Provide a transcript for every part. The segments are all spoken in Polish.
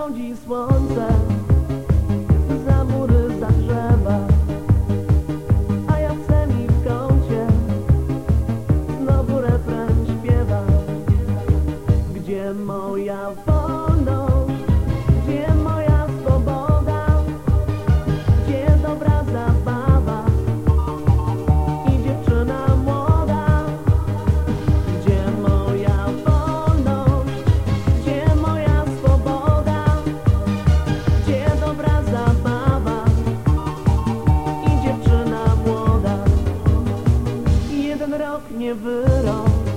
found just one time. Uh, nie wyrok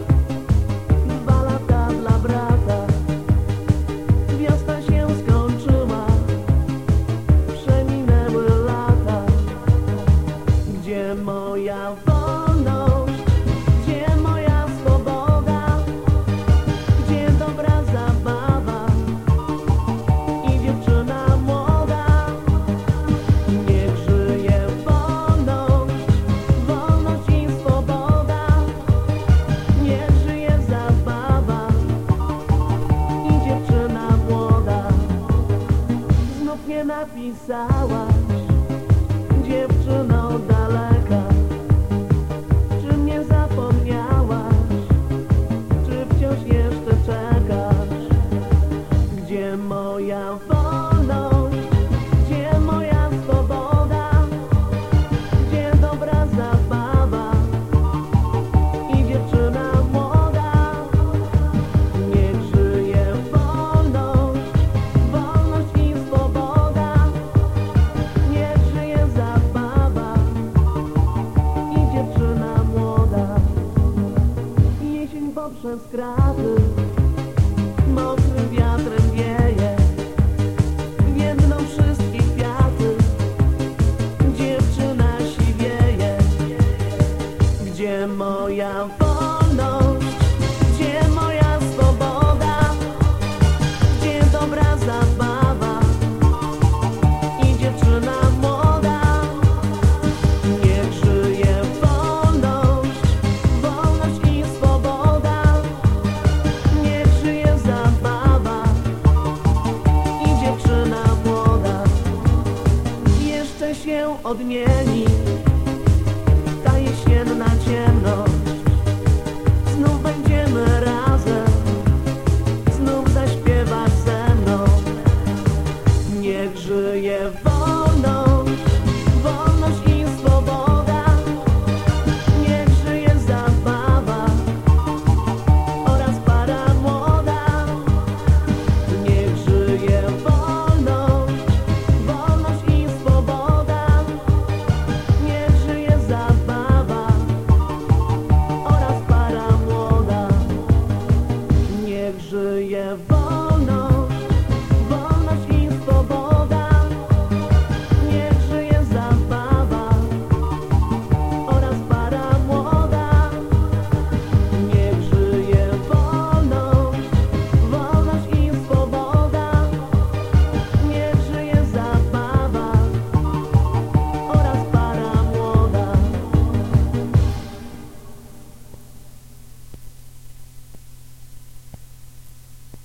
napisałaś, dziewczyno daleka? Czy mnie zapomniałaś? Czy wciąż jeszcze czekasz? Gdzie moja? przez kraty Mokrym wiatrem wieje. Jedną wszystkich kwiaty. Dziewczyna siwieje. Gdzie moja woda? odmieni.